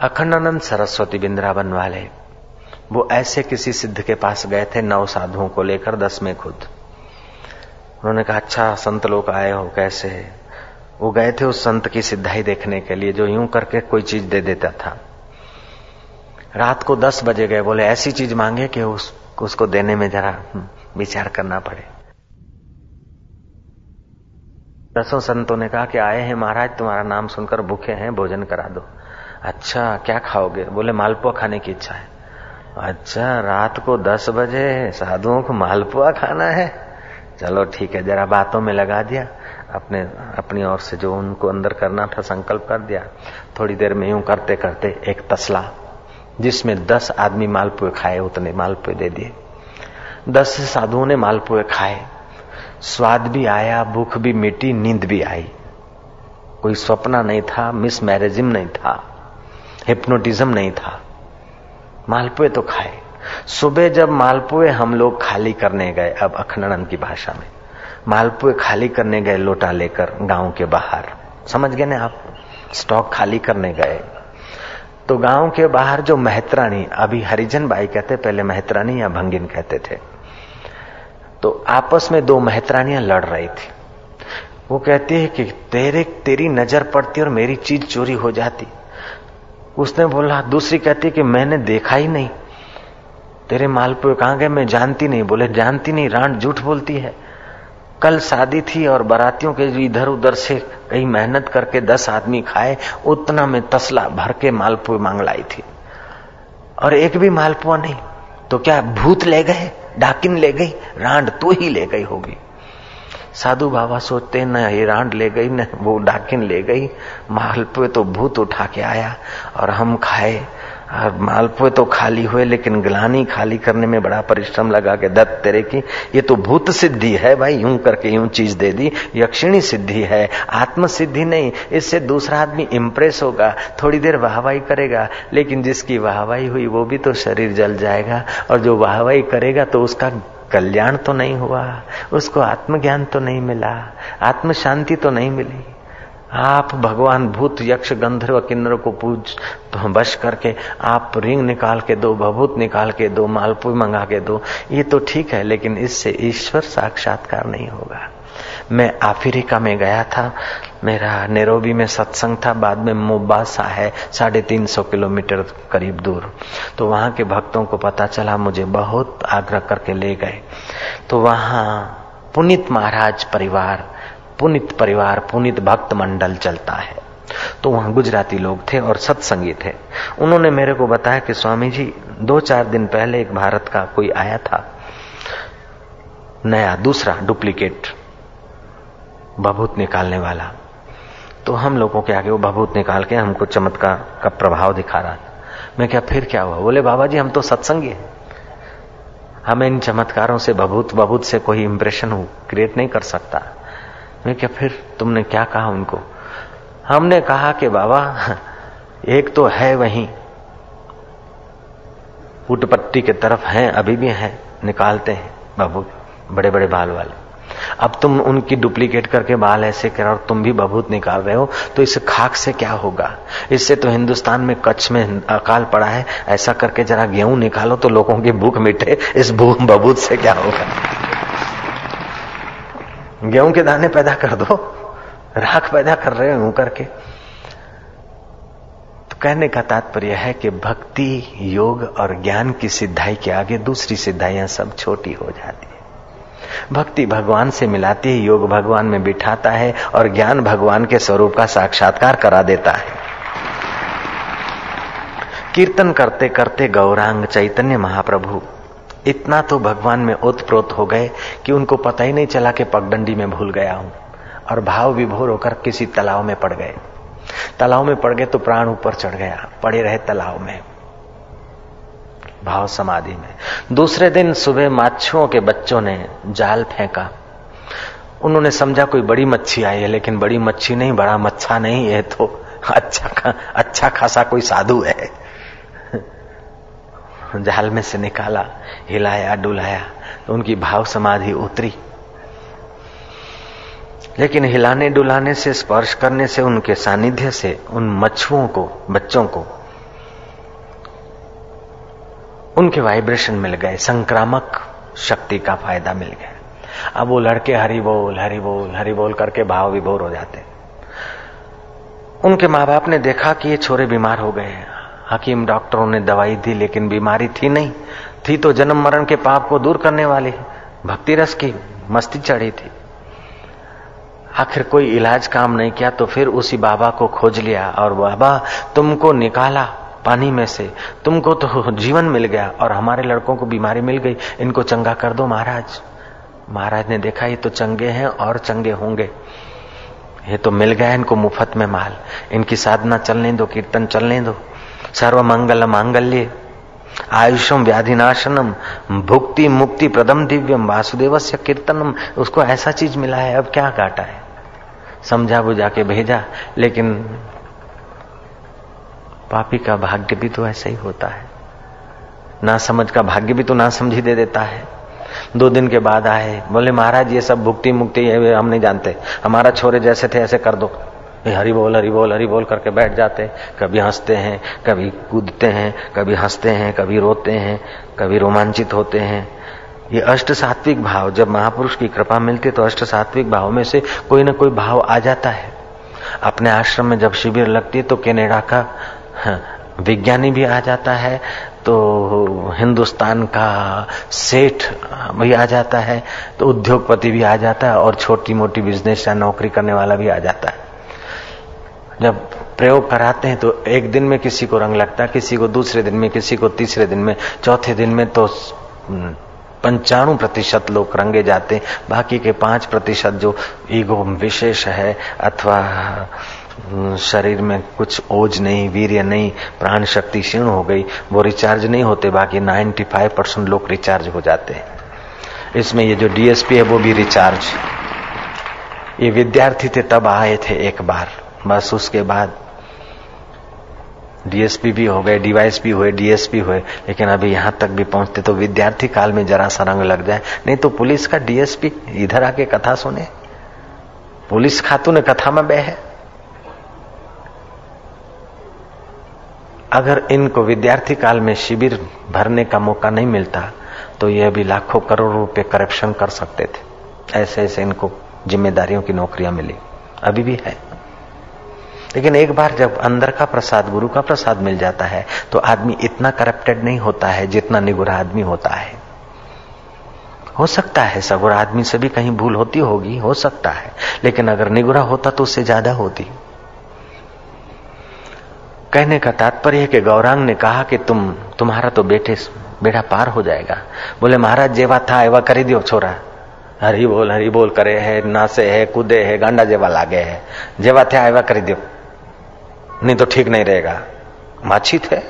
अखंडानंद सरस्वती बिंद्रावन वाले वो ऐसे किसी सिद्ध के पास गए थे नौ साधुओं को लेकर दस में खुद। उन्होंने कहा अच्छा संत लोग आए हो कैसे? वो गए थे उस संत की सिद्धाई देखने के लिए जो यूँ करके कोई चीज़ दे देता था। रात को दस बजे गए बोले ऐसी चीज़ मांगे कि उस, उसको देने में जरा विचार करना पड़े। दसों संतों ने कहा कि आए हैं महाराज तुम्हारा नाम सुनकर भूखे हैं भोजन करा दो। अच्छा क्या खाओगे? बोले, मालपुआ खाने की इच्छा है। अच्छा रात को दस बजे साधुओं को मालपुआ खाना है। चलो ठीक है, जरा बातों में लगा दिया। अपने, अपनी ओर से जो उनको अंदर करना था, संकल्प कर दिया। थोड़ी देर में यूँ करते करते एक तसला, जिसमें दस आदमी मालपुए खाए, उतने मालपुए दे दिए। दस साधुओं ने मालपुए खाए। स्वाद भी आया, भूख भी मिटी, नींद भी आई। कोई सपना नहीं था मिस मैरिजिम नहीं था। हिप्नोटिज्म नहीं था। मालपुए तो खाए। सुबह जब मालपुए हम लोग खाली करने गए, अब अखंडानंद की भाषा में। मालपुए खाली करने गए, लोटा लेकर गाँव के बाहर। समझ गए ना आप? स्टॉक खाली करने गए। तो गाँव के बाहर जो मेहतरानी, अभी हरिजन बाई कहते, पहले मेहतरानी या भंगिन कहते थे। तो आपस में दो मेहतरानियाँ लड़ रही थी। वो कहती है कि तेरे, तेरी नज़र पड़ती और मेरी चीज़ चोरी हो जाती। उसने बोला, दूसरी कहती कि मैंने देखा ही नहीं। तेरे मालपुए कहाँ गए? मैं जानती नहीं। बोले, जानती नहीं, रांड झूठ बोलती है। कल शादी थी और बारातियों के इधर उधर से कई मेहनत करके दस आदमी खाए, उतना में तसला भर के मालपुए मांग लाई थी। और एक भी मालपुआ नहीं। तो क्या भूत ले गए? डाकिन ले गई? रांड तो ही ले गई होगी। साधु बाबा सोचते, न, ये रांड ले गई, न, वो डाकिन ले गई। मालपुए तो भूत उठा के आया और हम खाए। और मालपुए तो खाली हुए, लेकिन ग्लानी खाली करने में बड़ा परिश्रम लगा के, दत्त, तेरे की, ये तो भूत सिद्धि है भाई, यूँ करके यूँ चीज़ दे दी। यक्षिणी सिद्धि है आत्म सिद्धि नहीं। इससे दूसरा आदमी इम्प्रेस होगा, थोड़ी देर वाहवाही करेगा, लेकिन जिसकी वाहवाही हुई, वो भी तो शरीर जल जाएगा। और जो वाहवाही करेगा तो उसका कल्याण तो नहीं हुआ, उसको आत्मज्ञान तो नहीं मिला आत्म शांति तो नहीं मिली। आप भगवान भूत, यक्ष, गंधर्व, किन्नर को पूज, बश करके, आप रिंग निकाल के दो, भभूत निकाल के दो मालपुर मंगा के दो, ये तो ठीक है, लेकिन इससे ईश्वर साक्षात्कार नहीं होगा। मैं अफ्रीका में गया था। मेरा नेरोबी में सत्संग था। बाद में मोबासा है, साढ़े तीन सौ किलोमीटर करीब दूर। तो वहाँ के भक्तों को पता चला, मुझे बहुत आग्रह करके ले गए। तो वहाँ पुनित महाराज परिवार, पुनित परिवार, पुनित भक्त मंडल चलता है। तो वहाँ गुजराती लोग थे और सत्संगी थे। उन्होंने मेरे को बताया कि स्वामी जी दो चार दिन पहले एक भारत का कोई आया था। नया, दूसरा डुप्लीकेट। भभूत निकालने वाला। तो हम लोगों के आगे वो बभूत निकाल के हमको चमत्कार का प्रभाव दिखा रहा था। मैं क्या, फिर क्या हुआ? बोले बाबा जी हम तो सत्संगी हैं। हमें इन चमत्कारों से बभूत बभूत से कोई इंप्रेशन क्रिएट नहीं कर सकता। मैं क्या, फिर तुमने क्या कहा उनको? हमने कहा कि, बाबा, एक तो है वहीं। पुटपट्टी के तरफ़ हैं, अभी भी हैं, निकालते हैं, भभूत बड़े बड़े बाल वाले। अब तुम उनकी डुप्लीकेट करके बाल ऐसे कर और तुम भी बभूत निकाल रहे हो तो इस खाक से क्या होगा? इससे तो हिंदुस्तान में कच्छ में अकाल पड़ा है, ऐसा करके जरा गेहूँ निकालो तो लोगों की भूख मिटे, इस भूख बभूत से क्या होगा? गेहूँ के दाने पैदा कर दो, राख पैदा कर रहे हो करके तो कहने का तात्पर्य है कि भक्ति, योग और ज्ञान की सिद्धाई के आगे दूसरी सिद्धाइयाँ सब छोटी हो जाती भक्ति भगवान से मिलाती है, योग भगवान में बिठाता है और ज्ञान भगवान के स्वरूप का साक्षात्कार करा देता है। कीर्तन करते करते गौरांग चैतन्य महाप्रभु, इतना तो भगवान में ओतप्रोत हो गए कि उनको पता ही नहीं चला कि पगडंडी में भूल गया हूँ और भाव विभोर होकर किसी तालाब में पड़ गए। तालाब में पड़ गए तो प्राण ऊपर चढ़ गया, पड़े रहे तालाब में। भाव समाधि में। दूसरे दिन सुबह माछुओं के बच्चों ने जाल फेंका। उन्होंने समझा कोई बड़ी मच्छी आई है लेकिन बड़ी मच्छी नहीं बड़ा मच्छा नहीं है तो अच्छा खा, अच्छा खासा कोई साधु है। जाल में से निकाला हिलाया डुलाया तो उनकी भाव समाधि उतरी। लेकिन हिलाने डुलाने से स्पर्श करने से उनके सानिध्य से उन मछुओं को बच्चों को उनके वाइब्रेशन मिल गए, संक्रामक शक्ति का फ़ायदा मिल गया। अब वो लड़के हरी बोल हरी बोल हरी बोल करके भाव विभोर हो जाते। उनके माँ बाप ने देखा कि ये छोरे बीमार हो गए हकीम डॉक्टरों ने दवाई दी, लेकिन बीमारी थी नहीं। थी तो जन्म मरण के पाप को दूर करने वाली। भक्ति रस की, मस्ती चढ़ी थी। आखिर कोई इलाज काम नहीं किया तो फिर उसी बाबा को खोज लिया और बाबा, तुमको निकाला। पानी में से। तुमको तो जीवन मिल गया और हमारे लड़कों को बीमारी मिल गई। इनको चंगा कर दो महाराज। महाराज ने देखा, ये तो चंगे हैं और चंगे होंगे। ये तो मिल गया इनको मुफ़्त में माल। इनकी साधना चलने दो, कीर्तन चलने दो। सर्व मंगल मांगल्य। आयुषम व्याधिनाशनम, भुक्ति मुक्ति प्रदम दिव्यम वासुदेव से कीर्तनम। उसको ऐसा चीज़ मिला है, अब क्या काटा है? समझा बुझा के भेजा, लेकिन पापी का भाग्य भी तो ऐसा ही होता है। ना समझ का भाग्य भी तो ना समझी दे देता है। दो दिन के बाद आए, बोले, महाराज, ये सब भुक्ति मुक्ति, ये हम नहीं जानते। हमारा छोरे जैसे थे, ऐसे कर दो। हरी बोल हरी बोल हरी बोल करके बैठ जाते। कभी हँसते हैं, कभी कूदते हैं, कभी हँसते हैं, कभी रोते हैं, कभी रोमांचित होते हैं। ये अष्ट सात्विक भाव, जब महापुरुष की कृपा मिलती तो अष्ट सात्विक भाव में से कोई ना कोई भाव आ जाता है। अपने आश्रम में जब शिविर लगती है तो कैनेडा का विज्ञानी भी आ जाता है तो हिंदुस्तान का सेठ भी आ जाता है तो उद्योगपति भी आ जाता है और छोटी मोटी बिज़नेस या नौकरी करने वाला भी आ जाता है। जब प्रयोग कराते हैं तो एक दिन में किसी को रंग लगता है, किसी को दूसरे दिन में, किसी को तीसरे दिन में, चौथे दिन में तो पंचाणु प्रतिशत लोग रंगे जाते बाकी के पाँच प्रतिशत जो ईगो विशेष है अथवा शरीर में कुछ ओज नहीं, वीर्य नहीं, प्राण शक्ति क्षीण हो गई, वो रिचार्ज नहीं होते, बाकी 95 परसेंट लोग रिचार्ज हो जाते हैं। इसमें ये जो डीएसपी है, वो भी रिचार्ज ये विद्यार्थी थे, तब आए थे एक बार। बस उसके बाद डीएसपी भी हो गए डीवाईएसपी हुए डीएसपी हुए, लेकिन अभी यहाँ तक भी पहुँचते तो विद्यार्थी काल में जरा सा रंग लग जाए। नहीं तो पुलिस का डीएसपी इधर आके कथा सुने। पुलिस खातू ने कथा में बह है। अगर इनको विद्यार्थी काल में शिविर भरने का मौका नहीं मिलता तो ये अभी लाखों करोड़ रुपए करप्शन कर सकते थे। ऐसे ऐसे इनको जिम्मेदारियों की नौकरियाँ मिली। अभी भी है। लेकिन एक बार जब अंदर का प्रसाद, गुरु का प्रसाद मिल जाता है तो आदमी इतना करप्टेड नहीं होता है जितना निगुरा आदमी होता है। हो सकता है सगुरा आदमी से भी कहीं भूल होती होगी, हो सकता है। लेकिन अगर निगुरा होता तो उससे ज़्यादा होती। कहने का तात्पर्य है कि गौरांग ने कहा कि तुम, तुम्हारा तो बेटे, बेटा पार हो जाएगा। बोले, महाराज, जेवा था, एवा करी दियो, छोरा। हरी बोल हरी बोल करे है, नासे है, कूदे है, गांडा जेवा लागे है। जेवा थे, एवा करी दियो। नहीं तो ठीक नहीं रहेगा। माछी थे?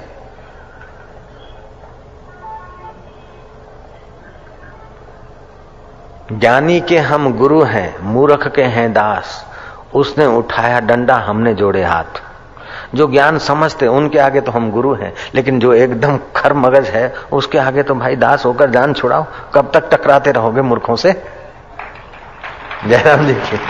ज्ञानी के हम गुरु हैं, मूर्ख के हैं दास। उसने उठाया डंडा, हमने जोड़े हाथ। जो ज्ञान समझते उनके आगे तो हम गुरु हैं, लेकिन जो एकदम खर मगज है, उसके आगे तो भाई दास होकर जान छुड़ाओ। कब तक टकराते रहोगे मूर्खों से? जयराम जी की।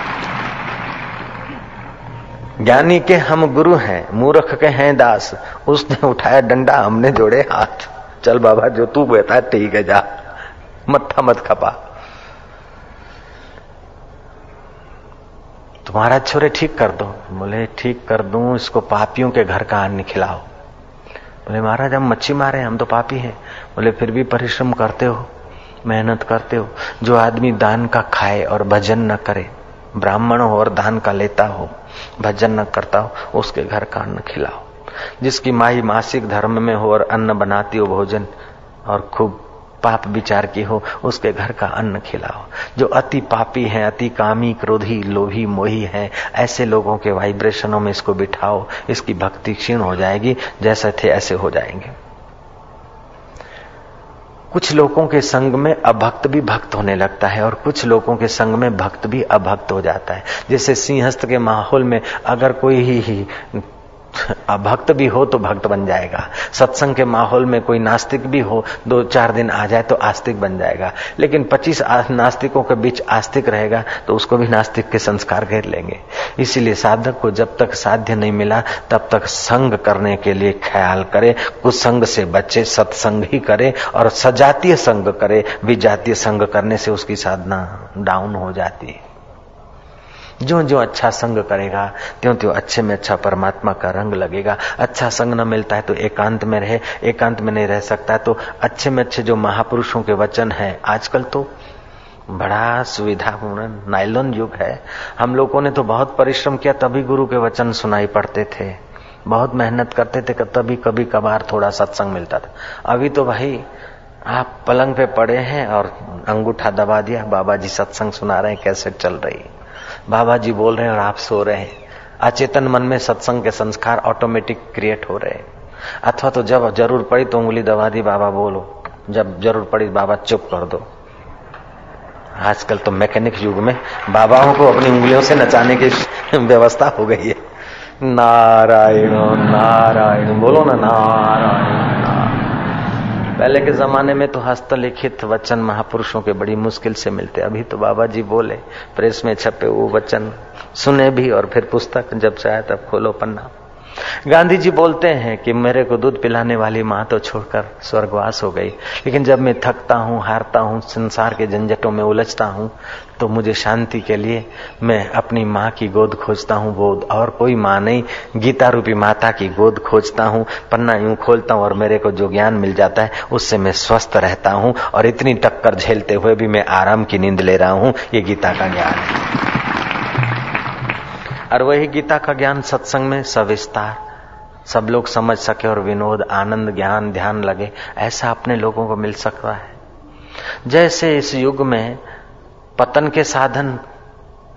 ज्ञानी के हम गुरु हैं, मूर्ख के हैं दास। उसने उठाया डंडा, हमने जोड़े हाथ। चल बाबा, जो तू कहता ठीक है, जा। मत्था मत खपा। तुम्हारा छोरे ठीक कर दो। बोले, ठीक कर दूँ, इसको पापियों के घर का अन्न खिलाओ। बोले, महाराज, हम मच्छी मारे, हम तो पापी हैं। बोले, फिर भी परिश्रम करते हो, मेहनत करते हो, जो आदमी दान का खाए और भजन न करे, ब्राह्मण हो और दान का लेता हो, भजन न करता हो, उसके घर का अन्न खिलाओ। जिसकी माई मासिक धर्म में हो और अन्न बनाती हो भोजन, और खूब पाप विचार की हो उसके घर का अन्न खिलाओ। जो अति पापी है अति कामी क्रोधी लोभी मोही है ऐसे लोगों के वाइब्रेशनों में इसको बिठाओ इसकी भक्ति क्षीण हो जाएगी जैसे थे ऐसे हो जाएँगे। कुछ लोगों के संग में अभक्त भी भक्त होने लगता है और कुछ लोगों के संग में भक्त भी अभक्त हो जाता है। जैसे सिंहस्थ के माहौल में अगर कोई ही, ही अभक्त भी हो तो भक्त बन जाएगा। सत्संग के माहौल में कोई नास्तिक भी हो, दो चार दिन आ जाए तो आस्तिक बन जाएगा। लेकिन पच्चीस नास्तिकों के बीच आस्तिक रहेगा तो उसको भी नास्तिक के संस्कार घेर लेंगे। इसीलिए साधक को जब तक साध्य नहीं मिला, तब तक संग करने के लिए ख्याल करे, कुसंग से बचे, सत्संग ही करे, और सजातीय संग करे, विजातीय संग करने से उसकी साधना डाउन हो जाती है। जो जो अच्छा संग करेगा त्यों त्यों अच्छे में अच्छा परमात्मा का रंग लगेगा। अच्छा संग न मिलता है तो एकांत में रहे, एकांत में नहीं रह सकता तो अच्छे में अच्छे जो महापुरुषों के वचन है, आजकल तो बड़ा सुविधापूर्ण नाइलॉन युग है। हम लोगों ने तो बहुत परिश्रम किया, तभी गुरु के वचन सुनाई पड़ते थे। बहुत मेहनत करते थे तभी कभी कभार थोड़ा सत्संग मिलता था। अभी तो भाई, आप पलंग पे पड़े हैं और अंगूठा दबा दिया, बाबा जी सत्संग सुना रहे हैं, कैसे चल रही बाबा जी बोल रहे हैं और आप सो रहे हैं। अचेतन मन में सत्संग के संस्कार ऑटोमेटिक क्रिएट हो रहे हैं। अथवा तो जब ज़रूर पड़ी तो उंगली दबा दी, बाबा बोलो। जब ज़रूर पड़ी, बाबा चुप कर दो। आजकल तो मैकेनिक युग में बाबाओं को अपनी उंगलियों से नचाने की व्यवस्था हो गई है। नारायण नारायण, बोलो ना, नारायण। पहले के जमाने में तो हस्तलिखित वचन महापुरुषों के बड़ी मुश्किल से मिलते। अभी तो बाबा जी बोले, प्रेस में छपे वो वचन, सुने भी और फिर पुस्तक जब चाहे तब खोलो पन्ना। गांधी जी बोलते हैं कि मेरे को दूध पिलाने वाली माँ तो छोड़कर स्वर्गवास हो गई। लेकिन जब मैं थकता हूँ, हारता हूँ, संसार के झंझटों में उलझता हूँ तो मुझे शांति के लिए मैं अपनी माँ की गोद खोजता हूँ। वो और कोई माँ नहीं, गीता रूपी माता की गोद खोजता हूँ, पन्ना यूँ खोलता हूँ और मेरे को जो ज्ञान मिल जाता है, उससे मैं स्वस्थ रहता हूँ और इतनी टक्कर झेलते हुए भी मैं आराम की नींद ले रहा हूँ। ये गीता का ज्ञान है। और वही गीता का ज्ञान सत्संग में सविस्तार। सब लोग समझ सके और विनोद, आनंद, ज्ञान, ध्यान लगे, ऐसा अपने लोगों को मिल सकता है। जैसे इस युग में पतन के साधन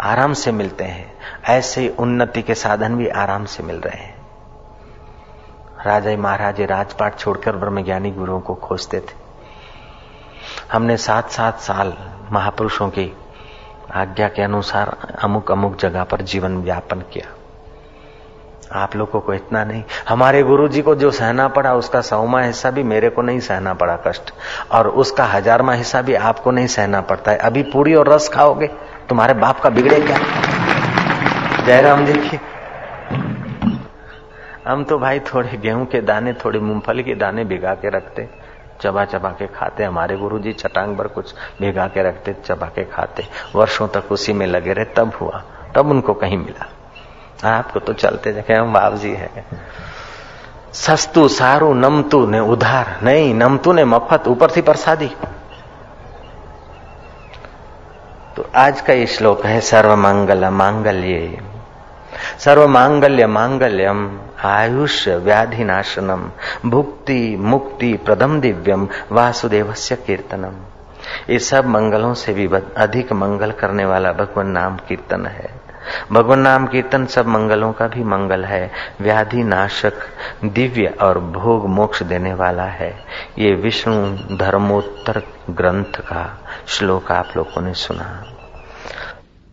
आराम से मिलते हैं, ऐसे उन्नति के साधन भी आराम से मिल रहे हैं। राजा महाराजे राजपाट छोड़कर ब्रह्मज्ञानी गुरुओं को खोजते थे। हमने सात सात साल महापुरुषों की आज्ञा के अनुसार अमुक अमुक जगह पर जीवन व्यापन किया। आप लोगों को इतना नहीं। हमारे गुरु जी को जो सहना पड़ा, उसका सौमा हिस्सा भी मेरे को नहीं सहना पड़ा कष्ट। और उसका हजारमा हिस्सा भी आपको नहीं सहना पड़ता है। अभी पूरी और रस खाओगे, तुम्हारे बाप का बिगड़े क्या? जयराम देखिए। हम तो भाई थोड़े गेहूँ के दाने, थोड़े मूंगफली के दाने भिगा के रखते। चबा चबा के खाते, हमारे गुरु जी चटांग पर कुछ भिगा के रखते, चबा के खाते। वर्षों तक उसी में लगे रहे, तब हुआ, तब उनको कहीं मिला। आपको तो चलते जगह हम बाप जी है। सस्तु, सारू, नमतु ने उधार, नहीं, नमतु ने मफत, ऊपर थी प्रसादी। तो आज का ये श्लोक है सर्व मंगल मांगल्य। सर्व मांगल्य मांगल्यम। आयुष्य व्याधि नाशनम भुक्ति, मुक्ति, प्रदम दिव्यम, वासुदेवस्य कीर्तनम। ये सब मंगलों से भी अधिक मंगल करने वाला भगवान नाम कीर्तन है। भगवान नाम कीर्तन सब मंगलों का भी मंगल है। व्याधि नाशक दिव्य और भोग मोक्ष देने वाला है। ये विष्णु धर्मोत्तर ग्रंथ का श्लोक आप लोगों ने सुना।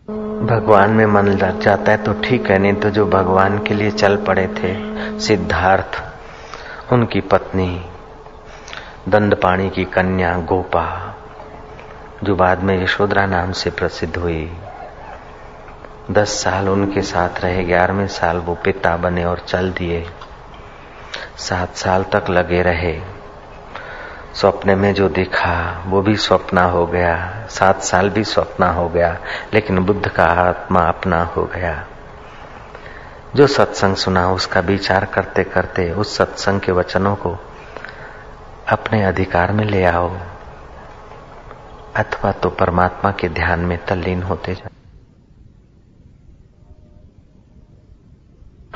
भगवान में मन लग जाता है तो ठीक है, नहीं तो जो भगवान के लिए चल पड़े थे, सिद्धार्थ, उनकी पत्नी, दंडपाणी की कन्या गोपा, जो बाद में यशोधरा नाम से प्रसिद्ध हुई। दस साल उनके साथ रहे, ग्यारहवें साल वो पिता बने और चल दिए। सात साल तक लगे रहे। स्वप्न में जो दिखा, वो भी स्वप्न हो गया। सात साल भी स्वप्न हो गया, लेकिन बुद्ध का आत्मा अपना हो गया। जो सत्संग सुना, उसका विचार करते करते उस सत्संग के वचनों को अपने अधिकार में ले आओ, अथवा तो परमात्मा के ध्यान में तल्लीन होते जाओ।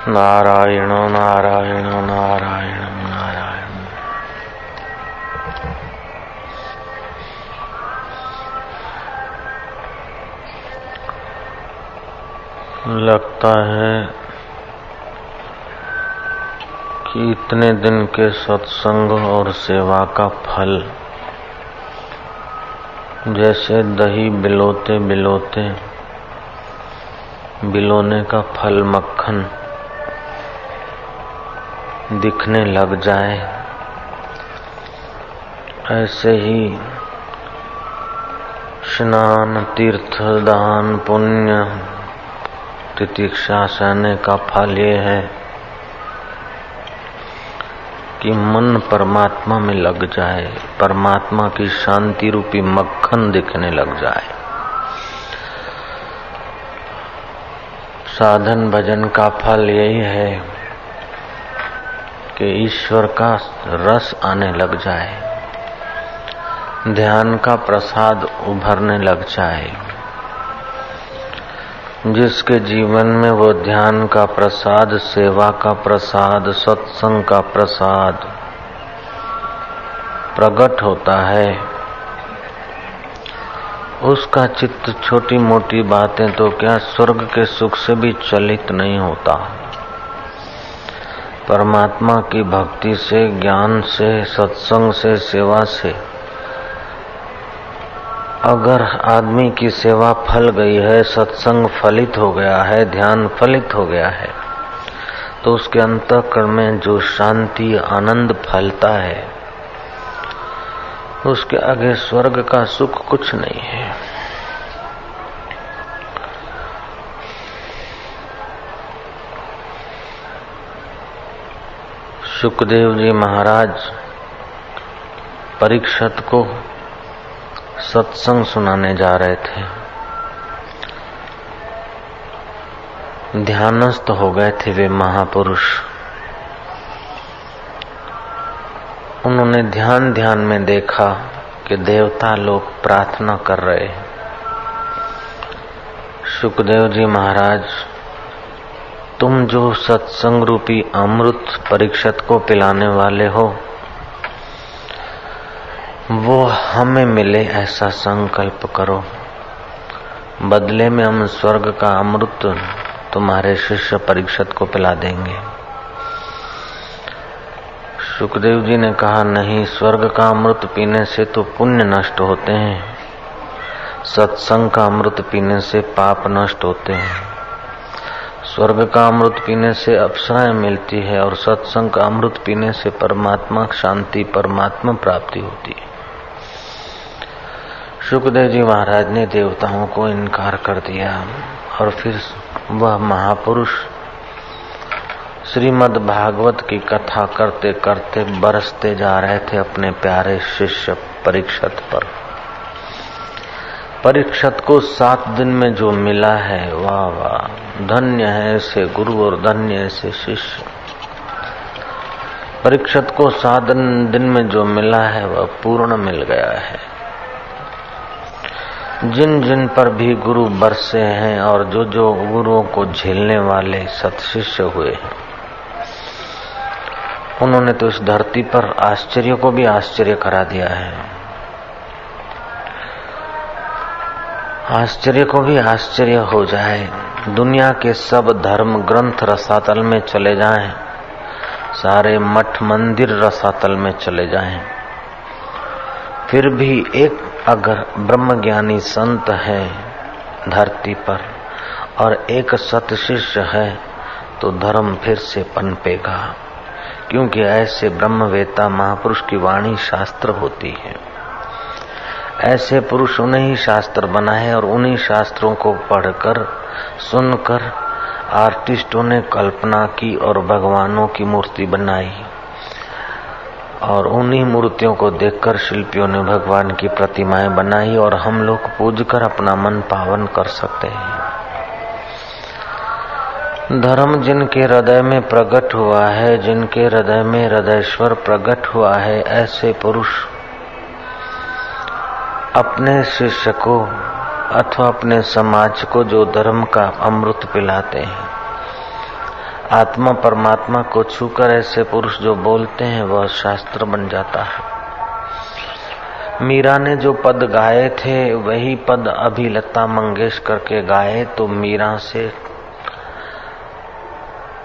नारायण नारायण नारायण। लगता है कि इतने दिन के सत्संग और सेवा का फल, जैसे दही बिलोते बिलोते, बिलोने का फल मक्खन दिखने लग जाए, ऐसे ही स्नान, तीर्थ, दान, पुण्य तितिक्षा सहने का फल ये है कि मन परमात्मा में लग जाए, परमात्मा की शांति रूपी मक्खन दिखने लग जाए। साधन भजन का फल यही है कि ईश्वर का रस आने लग जाए, ध्यान का प्रसाद उभरने लग जाए। जिसके जीवन में वो ध्यान का प्रसाद, सेवा का प्रसाद, सत्संग का प्रसाद प्रकट होता है। उसका चित्त छोटी मोटी बातें तो क्या स्वर्ग के सुख से भी चलित नहीं होता। परमात्मा की भक्ति से, ज्ञान से, सत्संग से, सेवा से अगर आदमी की सेवा फल गई है, सत्संग फलित हो गया है, ध्यान फलित हो गया है तो उसके अंतकरण में जो शांति, आनंद फलता है, उसके आगे स्वर्ग का सुख कुछ नहीं है। सुखदेव जी महाराज, परीक्षत को सत्संग सुनाने जा रहे थे। ध्यानस्थ हो गए थे वे महापुरुष। उन्होंने ध्यान ध्यान में देखा कि देवता लोग प्रार्थना कर रहे सुखदेव जी महाराज, तुम जो सत्संग रूपी अमृत परीक्षत को पिलाने वाले हो वो हमें मिले ऐसा संकल्प करो। बदले में हम स्वर्ग का अमृत तुम्हारे शिष्य परीक्षत को पिला देंगे। सुखदेव जी ने कहा, नहीं, स्वर्ग का अमृत पीने से तो पुण्य नष्ट होते हैं। सत्संग का अमृत पीने से पाप नष्ट होते हैं। स्वर्ग का अमृत पीने से अप्सराएँ मिलती है और सत्संग का अमृत पीने से परमात्मा शांति, परमात्मा प्राप्ति होती है। सुखदेव जी महाराज ने देवताओं को इनकार कर दिया और फिर वह महापुरुष श्रीमद् भागवत की कथा करते करते बरसते जा रहे थे अपने प्यारे शिष्य परीक्षत पर। परीक्षत को सात दिन में जो मिला है, वाह वाह, धन्य है ऐसे गुरु और धन्य ऐसे शिष्य। परीक्षत को सात दिन में जो मिला है, वह पूर्ण मिल गया है। जिन जिन पर भी गुरु बरसे हैं और जो जो गुरुओं को झेलने वाले सत्शिष्य हुए हैं उन्होंने तो इस धरती पर आश्चर्य को भी आश्चर्य करा दिया है। आश्चर्य को भी आश्चर्य हो जाए दुनिया के सब धर्म ग्रंथ रसातल में चले जाएँ, सारे मठ मंदिर रसातल में चले जाएँ, फिर भी एक अगर ब्रह्मज्ञानी संत है धरती पर और एक सत शिष्य है तो धर्म फिर से पनपेगा, क्योंकि ऐसे ब्रह्मवेता महापुरुष की वाणी शास्त्र होती है। ऐसे पुरुष उन्हें ही शास्त्र बनाए और उन्हीं शास्त्रों को पढ़कर, सुनकर, आर्टिस्टों ने कल्पना की और भगवानों की मूर्ति बनाई। और उन्हीं मूर्तियों को देखकर शिल्पियों ने भगवान की प्रतिमाएँ बनाई और हम लोग पूज कर अपना मन पावन कर सकते हैं। धर्म जिनके हृदय में प्रकट हुआ है, जिनके हृदय में हृदयश्वर प्रकट हुआ है, ऐसे पुरुष अपने शिष्य को अथवा अपने समाज को जो धर्म का अमृत पिलाते हैं। आत्मा परमात्मा को छूकर ऐसे पुरुष जो बोलते हैं, वह शास्त्र बन जाता है। मीरा ने जो पद गाए थे, वही पद अभी लता मंगेशकर के गाए तो मीरा से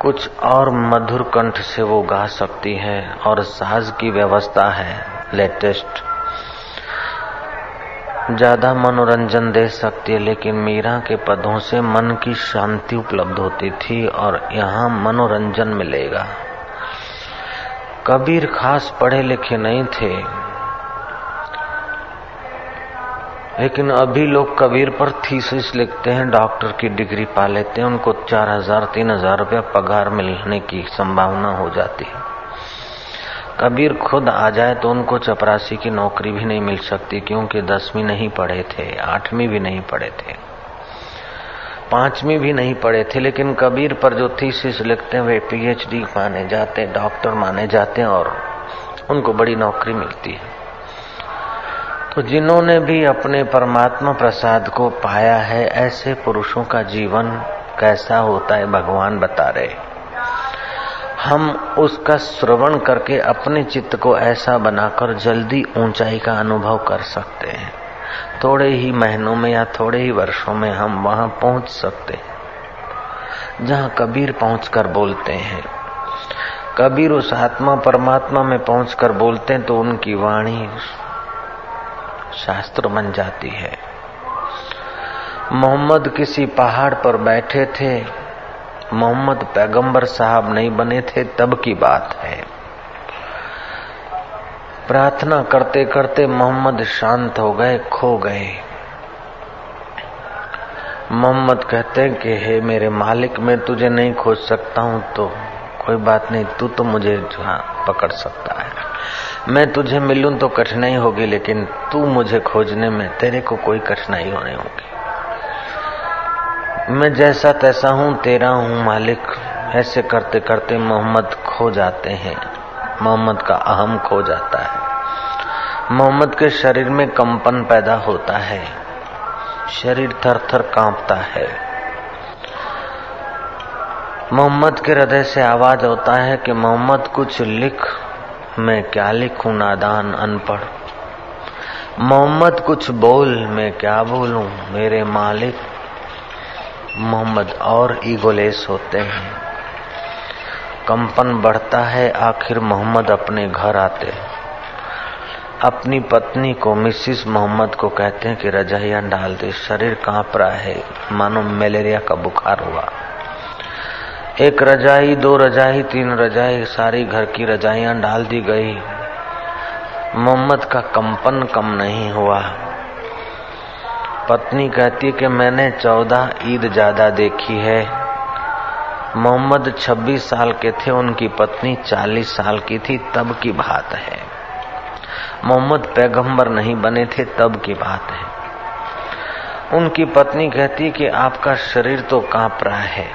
कुछ और मधुर कंठ से वो गा सकती है, और साज की व्यवस्था है, लेटेस्ट। ज़्यादा मनोरंजन दे सकती है, लेकिन मीरा के पदों से मन की शांति उपलब्ध होती थी और यहाँ मनोरंजन मिलेगा। कबीर खास पढ़े लिखे नहीं थे, लेकिन अभी लोग कबीर पर थीसिस लिखते हैं, डॉक्टर की डिग्री पा लेते हैं, उनको चार हज़ार, तीन हज़ार रुपया पगार मिलने की संभावना हो जाती है। कबीर खुद आ जाए तो उनको चपरासी की नौकरी भी नहीं मिल सकती, क्योंकि दसवीं नहीं पढ़े थे, आठवीं भी नहीं पढ़े थे। पांचवीं भी नहीं पढ़े थे, लेकिन कबीर पर जो थीसिस लिखते हैं, वे पीएचडी माने जाते हैं डॉक्टर माने जाते हैं और उनको बड़ी नौकरी मिलती है। तो जिन्होंने भी अपने परमात्मा प्रसाद को पाया है, ऐसे पुरुषों का जीवन कैसा होता है, भगवान बता रहे हम उसका श्रवण करके अपने चित्त को ऐसा बनाकर जल्दी ऊंचाई का अनुभव कर सकते हैं। थोड़े ही महीनों में या थोड़े ही वर्षों में हम वहाँ पहुँच सकते हैं। जहाँ कबीर पहुंचकर बोलते हैं। कबीर उस आत्मा परमात्मा में पहुंचकर बोलते हैं तो उनकी वाणी शास्त्र बन जाती है। मोहम्मद किसी पहाड़ पर बैठे थे मोहम्मद पैगंबर साहब नहीं बने थे, तब की बात है। प्रार्थना करते करते मोहम्मद शांत हो गए, खो गए। मोहम्मद कहते हैं कि, हे मेरे मालिक, मैं तुझे नहीं खोज सकता हूँ तो कोई बात नहीं, तू तो मुझे पकड़ सकता है। मैं तुझे मिलूं तो कठिनाई होगी, लेकिन तू मुझे खोजने में तेरे को कोई कठिनाई होने होगी। मैं जैसा तैसा हूँ, तेरा हूँ मालिक। ऐसे करते करते मोहम्मद खो जाते हैं। मोहम्मद का अहम खो जाता है। मोहम्मद के शरीर में कंपन पैदा होता है। शरीर थर थर कांपता है। मोहम्मद के हृदय से आवाज़ होता है कि, मोहम्मद, कुछ लिख। मैं क्या लिखूं, नादान, अनपढ़? मोहम्मद, कुछ बोल। मैं क्या बोलूँ? मेरे मालिक मोहम्मद और ईगोलेस होते हैं। कंपन बढ़ता है, आखिर मोहम्मद अपने घर आते अपनी पत्नी को मिसिस मोहम्मद को कहते हैं कि, रजाइया डाल दे, शरीर काँप रहा है, मानो मलेरिया का बुखार हुआ। एक रजाई, दो रजाई, तीन रजाई, सारी घर की रजाइयाँ डाल दी गई। मोहम्मद का कंपन कम नहीं हुआ। पत्नी कहती है कि मैंने चौदह ईद ज़्यादा देखी है। मोहम्मद 26 साल के थे, उनकी पत्नी 40 साल की थी, तब की बात है। मोहम्मद पैगंबर नहीं बने थे, तब की बात है। उनकी पत्नी कहती कि आपका शरीर तो काँप रहा है,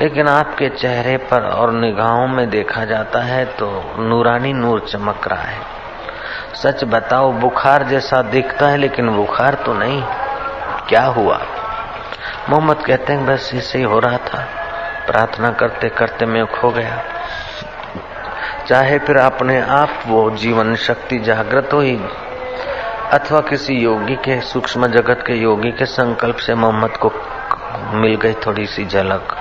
लेकिन आपके चेहरे पर और निगाहों में देखा जाता है तो नूरानी नूर चमक रहा है। सच बताओ, बुखार जैसा दिखता है, लेकिन बुखार तो नहीं। क्या हुआ? मोहम्मद कहते हैं, बस इसे ही हो रहा था। प्रार्थना करते करते मैं खो गया। चाहे फिर अपने आप वो जीवन शक्ति जागृत हुई, अथवा किसी योगी के, सूक्ष्म जगत के योगी के संकल्प से मोहम्मद को मिल गई थोड़ी सी झलक।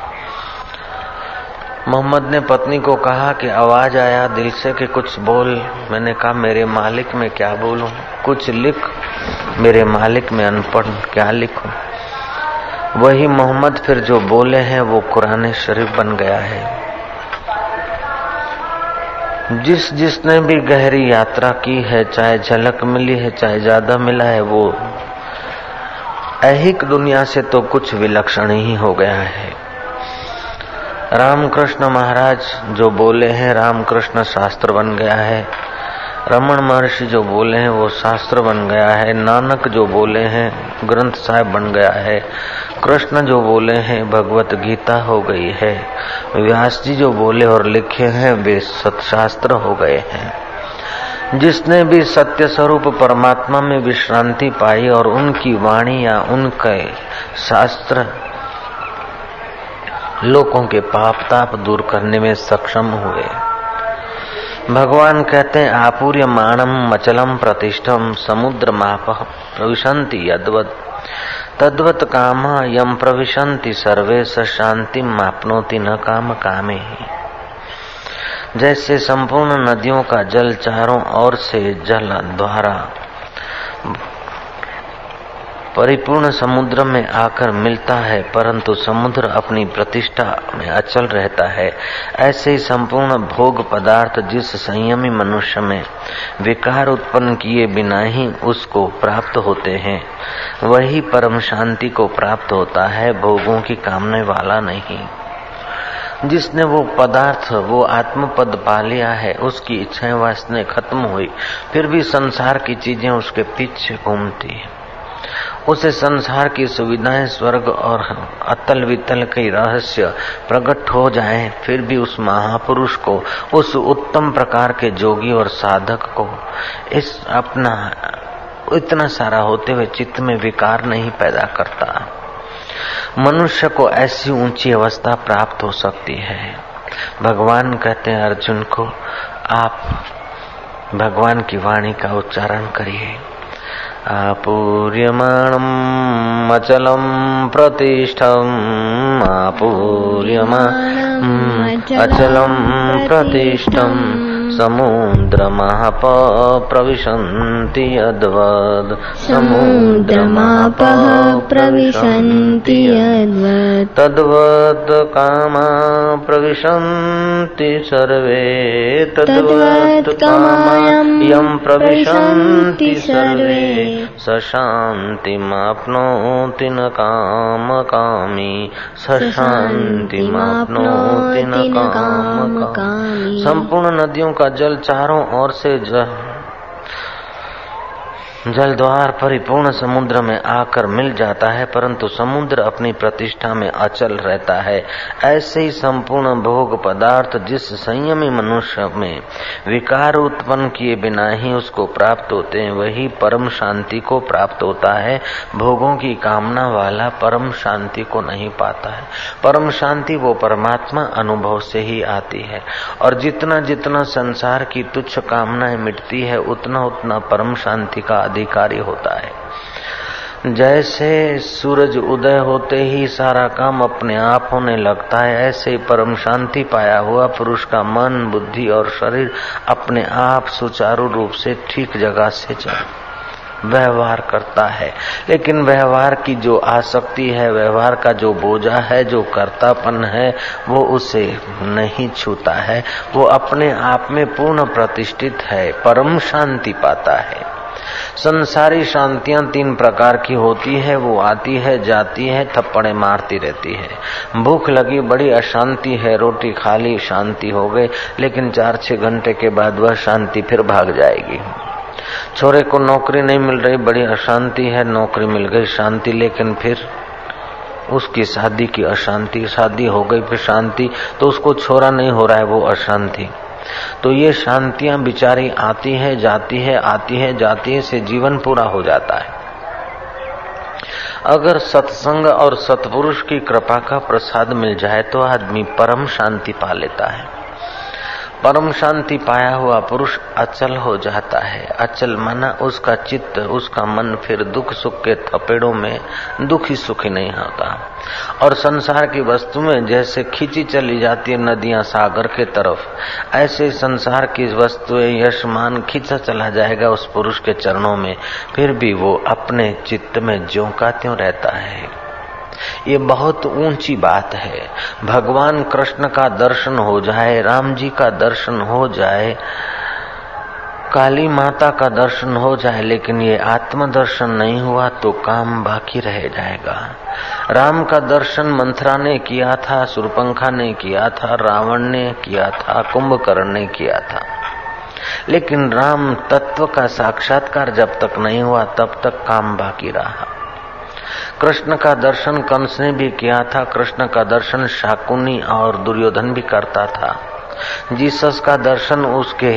मोहम्मद ने पत्नी को कहा कि आवाज़ आया दिल से कि कुछ बोल। मैंने कहा, मेरे मालिक में क्या बोलूँ? कुछ लिख। मेरे मालिक में अनपढ़ क्या लिखूं? वही मोहम्मद फिर जो बोले हैं, वो कुरान शरीफ बन गया है। जिस जिसने भी गहरी यात्रा की है, चाहे झलक मिली है, चाहे ज़्यादा मिला है, वो ऐहिक दुनिया से तो कुछ विलक्षण ही हो गया है। रामकृष्ण महाराज जो बोले हैं, रामकृष्ण शास्त्र बन गया है। रमन महर्षि जो बोले हैं, वो शास्त्र बन गया है। नानक जो बोले हैं, ग्रंथ साहिब बन गया है। कृष्ण जो बोले हैं, भगवत गीता हो गई है। व्यास जी जो बोले और लिखे हैं, वे सतशास्त्र हो गए हैं। जिसने भी सत्य स्वरूप परमात्मा में विश्रांति पाई और उनकी वाणी या उनके शास्त्र लोगों के पाप ताप दूर करने में सक्षम हुए। भगवान कहते हैं आपूर्य मानम मचलम प्रतिष्ठम समुद्र माप प्रविशंति यदवत। तद्वत काम यम प्रविशंति सर्वे स शांति मापनोति न काम कामे। ही जैसे संपूर्ण नदियों का जल चारों ओर से जल द्वारा परिपूर्ण समुद्र में आकर मिलता है, परंतु समुद्र अपनी प्रतिष्ठा में अचल रहता है। ऐसे ही संपूर्ण भोग पदार्थ जिस संयमी मनुष्य में विकार उत्पन्न किए बिना ही उसको प्राप्त होते हैं, वही परम शांति को प्राप्त होता है, भोगों की कामने वाला नहीं। जिसने वो पदार्थ, वो आत्म पद पा लिया है, उसकी इच्छाएँ वासने खत्म हुई, फिर भी संसार की चीज़ें उसके पीछे घूमती है। उसे संसार की सुविधाएँ, स्वर्ग और अतल वितल के रहस्य प्रकट हो जाए, फिर भी उस महापुरुष को, उस उत्तम प्रकार के जोगी और साधक को, इस अपना, इतना सारा होते हुए चित्त में विकार नहीं पैदा करता। मनुष्य को ऐसी ऊँची अवस्था प्राप्त हो सकती है। भगवान कहते हैं, अर्जुन को, आप भगवान की वाणी का उच्चारण करिए। आपूर्यमाणम् अचलम् प्रतिष्ठम् आपूर्यमाणम् अचलम् प्रतिष्ठम् समुद्रमाप प्रविशन्ति यद्वद्। समुद्रमापः प्रविशन्ति यद्वत्। तद्वत् कामा प्रविशन्ति सर्वे। तद्वत् कामायम् यं प्रविशन्ति सर्वे। स शान्तिमाप्नोति न कामकामी। स शान्तिमाप्नोति न कामकामी। संपूर्ण नदियों का जल चारों ओर से जल जल द्वार परिपूर्ण समुद्र में आकर मिल जाता है, परंतु समुद्र अपनी प्रतिष्ठा में अचल रहता है। ऐसे ही संपूर्ण भोग पदार्थ जिस संयमी मनुष्य में विकार उत्पन्न किए बिना ही उसको प्राप्त होते हैं, वही परम शांति को प्राप्त होता है। भोगों की कामना वाला परम शांति को नहीं पाता है। परम शांति वो परमात्मा अनुभव से ही आती है। और जितना जितना संसार की तुच्छ कामनाएँ मिटती है, उतना उतना परम शांति का अधिकारी होता है। जैसे सूरज उदय होते ही सारा काम अपने आप होने लगता है, ऐसे ही परम शांति पाया हुआ पुरुष का मन, बुद्धि और शरीर अपने आप सुचारू रूप से ठीक जगह से चल व्यवहार करता है। लेकिन व्यवहार की जो आसक्ति है, व्यवहार का जो बोझा है, जो कर्तापन है, वो उसे नहीं छूता है। वो अपने आप में पूर्ण प्रतिष्ठित है, परम शांति पाता है। संसारी शांतियाँ तीन प्रकार की होती है, वो आती है, जाती है, थप्पड़े मारती रहती है। भूख लगी, बड़ी अशांति है, रोटी खाली, शांति हो गई, लेकिन चार छह घंटे के बाद वह शांति फिर भाग जाएगी। छोरे को नौकरी नहीं मिल रही, बड़ी अशांति है, नौकरी मिल गई, शांति, लेकिन फिर उसकी शादी की अशांति, शादी हो गई, फिर शांति तो उसको छोरा नहीं हो रहा है, वो अशांति। तो ये शांतियाँ बिचारी आती है, जाती है, आती है, जाती है से जीवन पूरा हो जाता है। अगर सत्संग और सतपुरुष की कृपा का प्रसाद मिल जाए तो आदमी परम शांति पा लेता है। परम शांति पाया हुआ पुरुष अचल हो जाता है। अचल माना उसका चित्त, उसका मन फिर दुख सुख के थपेड़ों में दुखी सुखी नहीं होता। और संसार की वस्तु में जैसे खींची चली जाती है नदियाँ सागर के तरफ़, ऐसे संसार की वस्तुएँ यशमान खींचा चला जाएगा उस पुरुष के चरणों में। फिर भी वो अपने चित्त में ज्यो का त्यों रहता है। ये बहुत ऊँची बात है। भगवान कृष्ण का दर्शन हो जाए, राम जी का दर्शन हो जाए, काली माता का दर्शन हो जाए, लेकिन ये आत्म दर्शन नहीं हुआ तो काम बाकी रह जाएगा। राम का दर्शन मंथरा ने किया था, सुरपंखा ने किया था, रावण ने किया था, कुंभकर्ण ने किया था। लेकिन राम तत्व का साक्षात्कार जब तक नहीं हुआ, तब तक काम बाकी रहा। कृष्ण का दर्शन कंस ने भी किया था, कृष्ण का दर्शन शाकुनी और दुर्योधन भी करता था। जीसस का दर्शन उसके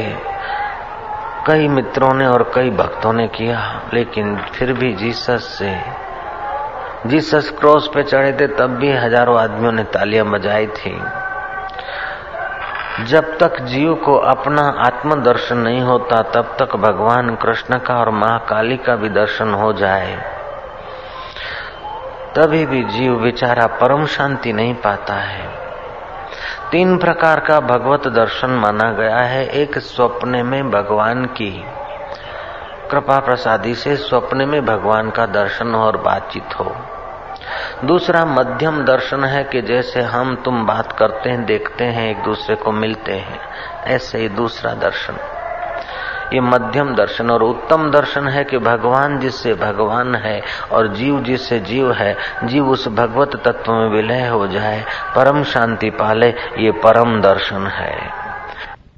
कई मित्रों ने और कई भक्तों ने किया, लेकिन फिर भी जीसस से, जीसस क्रॉस पे चढ़े थे, तब भी हज़ारों आदमियों ने तालियाँ बजाई थी। जब तक जीव को अपना आत्म दर्शन नहीं होता, तब तक भगवान कृष्ण का और महाकाली का भी दर्शन हो जाए। तभी भी जीव बेचारा परम शांति नहीं पाता है। तीन प्रकार का भगवत दर्शन माना गया है, एक स्वप्न में भगवान की। कृपा प्रसादी से स्वप्न में भगवान का दर्शन और बातचीत हो। दूसरा मध्यम दर्शन है कि जैसे हम तुम बात करते हैं, देखते हैं, एक दूसरे को मिलते हैं, ऐसे ही दूसरा दर्शन। ये मध्यम दर्शन और उत्तम दर्शन है कि भगवान जिससे भगवान है और जीव जिससे जीव है, जीव उस भगवत तत्व में विलय हो जाए, परम शांति पाले, ये परम दर्शन है।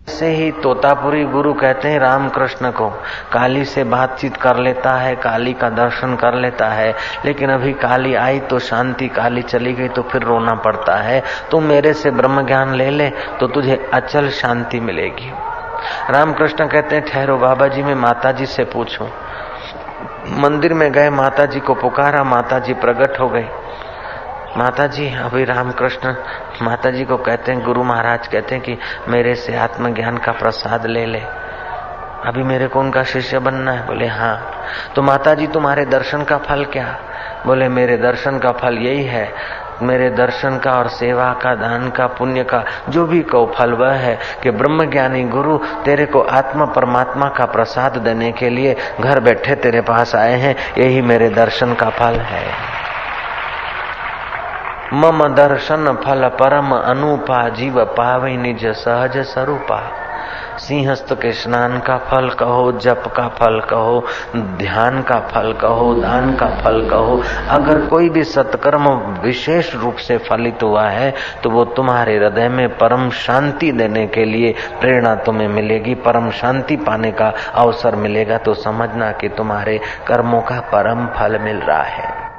ऐसे ही तोतापुरी गुरु कहते हैं रामकृष्ण को, काली से बातचीत कर लेता है, काली का दर्शन कर लेता है, लेकिन अभी काली आई तो शांति, काली चली गई तो फिर रोना पड़ता है, तू मेरे से ब्रह्म ज्ञान ले ले तो तुझे अचल शांति मिलेगी। रामकृष्ण कहते हैं, ठहरो बाबा जी मैं माता जी से पूछूँ। मंदिर में गए माता जी को पुकारा माता जी प्रकट हो गई। माता जी अभी रामकृष्ण माता जी को कहते हैं, गुरु महाराज कहते हैं कि मेरे से आत्मज्ञान का प्रसाद ले ले। अभी मेरे को उनका शिष्य बनना है। बोले हाँ। तो माता जी तुम्हारे दर्शन का फल क्या? बोले, मेरे दर्शन का फल यही है मेरे दर्शन का और सेवा का, दान का, पुण्य का, जो भी कहो, फल वह है कि ब्रह्म ज्ञानी गुरु तेरे को आत्मा परमात्मा का प्रसाद देने के लिए घर बैठे तेरे पास आए हैं। यही मेरे दर्शन का फल है। मम दर्शन फल परम अनुपा, जीव पावे निज सहज स्वरूपा सिंहस्त के स्नान का फल कहो, जप का फल कहो, ध्यान का फल कहो, दान का फल कहो। अगर कोई भी सत्कर्म विशेष रूप से फलित हुआ है तो वो तुम्हारे हृदय में परम शांति देने के लिए प्रेरणा तुम्हें मिलेगी। परम शांति पाने का अवसर मिलेगा। तो समझना कि तुम्हारे कर्मों का परम फल मिल रहा है।